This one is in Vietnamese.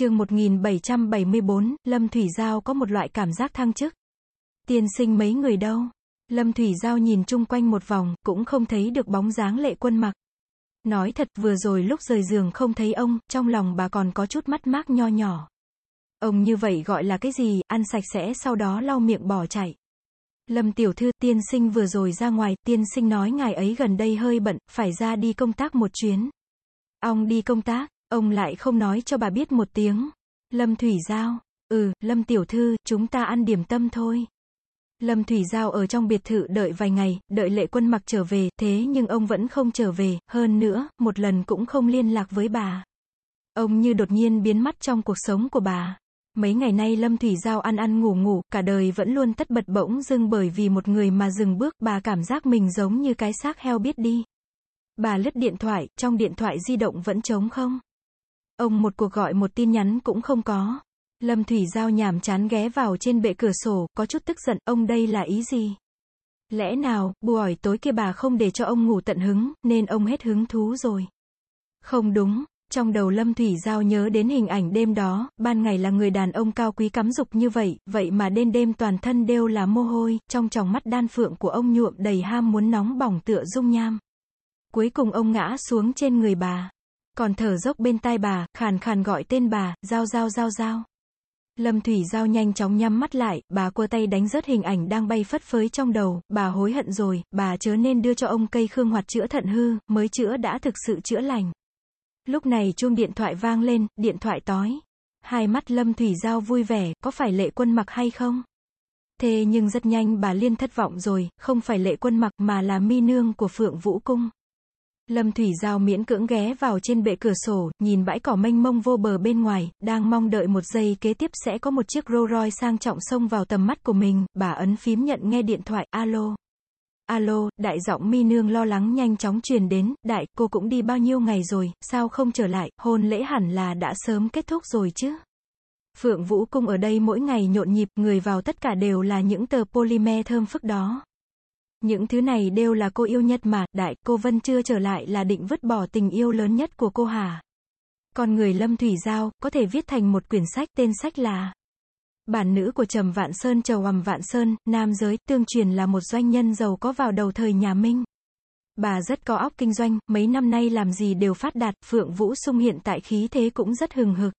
chương 1774, Lâm Thủy Giao có một loại cảm giác thăng chức. Tiên sinh mấy người đâu? Lâm Thủy Giao nhìn chung quanh một vòng, cũng không thấy được bóng dáng lệ quân mặc. Nói thật, vừa rồi lúc rời giường không thấy ông, trong lòng bà còn có chút mắt mác nho nhỏ. Ông như vậy gọi là cái gì, ăn sạch sẽ sau đó lau miệng bỏ chạy. Lâm tiểu thư, tiên sinh vừa rồi ra ngoài, tiên sinh nói ngài ấy gần đây hơi bận, phải ra đi công tác một chuyến. Ông đi công tác, ông lại không nói cho bà biết một tiếng. Lâm Thủy Giao, ừ, Lâm tiểu thư, chúng ta ăn điểm tâm thôi. Lâm Thủy Giao ở trong biệt thự đợi vài ngày, đợi lệ quân mặc trở về, thế nhưng ông vẫn không trở về, hơn nữa, một lần cũng không liên lạc với bà. Ông như đột nhiên biến mất trong cuộc sống của bà. Mấy ngày nay Lâm Thủy Giao ăn ăn ngủ ngủ, cả đời vẫn luôn tất bật bỗng dưng bởi vì một người mà dừng bước, bà cảm giác mình giống như cái xác heo biết đi. Bà lướt điện thoại, trong điện thoại di động vẫn trống không? Ông một cuộc gọi một tin nhắn cũng không có. Lâm Thủy Giao nhảm chán ghé vào trên bệ cửa sổ, có chút tức giận, ông đây là ý gì? Lẽ nào, buổi tối kia bà không để cho ông ngủ tận hứng, nên ông hết hứng thú rồi. Không đúng, trong đầu Lâm Thủy Giao nhớ đến hình ảnh đêm đó, ban ngày là người đàn ông cao quý cắm dục như vậy, vậy mà đêm đêm toàn thân đều là mồ hôi, trong tròng mắt đan phượng của ông nhuộm đầy ham muốn nóng bỏng tựa dung nham. Cuối cùng ông ngã xuống trên người bà. Còn thở dốc bên tai bà, khàn khàn gọi tên bà, giao giao giao giao. Lâm Thủy Giao nhanh chóng nhắm mắt lại, bà cua tay đánh rớt hình ảnh đang bay phất phới trong đầu, bà hối hận rồi, bà chớ nên đưa cho ông cây khương hoạt chữa thận hư, mới chữa đã thực sự chữa lành. Lúc này chuông điện thoại vang lên, điện thoại tói. Hai mắt Lâm Thủy Giao vui vẻ, có phải lệ quân mặc hay không? Thế nhưng rất nhanh bà liên thất vọng rồi, không phải lệ quân mặc mà là mi nương của Phượng Vũ Cung. Lâm Thủy Giao miễn cưỡng ghé vào trên bệ cửa sổ, nhìn bãi cỏ mênh mông vô bờ bên ngoài, đang mong đợi một giây kế tiếp sẽ có một chiếc Rolls Royce sang trọng xông vào tầm mắt của mình, bà ấn phím nhận nghe điện thoại, alo. Alo, đại giọng mi nương lo lắng nhanh chóng truyền đến, đại, cô cũng đi bao nhiêu ngày rồi, sao không trở lại, hôn lễ hẳn là đã sớm kết thúc rồi chứ. Phượng Vũ Cung ở đây mỗi ngày nhộn nhịp, người vào tất cả đều là những tờ polymer thơm phức đó. Những thứ này đều là cô yêu nhất mà, đại, cô Vân chưa trở lại là định vứt bỏ tình yêu lớn nhất của cô hả? còn người Lâm Thủy Giao, có thể viết thành một quyển sách, tên sách là Bản nữ của Trầm Vạn Sơn Trầu Hầm Vạn Sơn, nam giới, tương truyền là một doanh nhân giàu có vào đầu thời nhà Minh. Bà rất có óc kinh doanh, mấy năm nay làm gì đều phát đạt, Phượng Vũ Sung hiện tại khí thế cũng rất hừng hực.